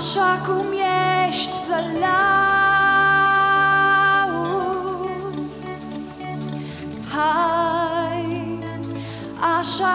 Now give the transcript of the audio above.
așa cum ești să-l auzi. Hai, așa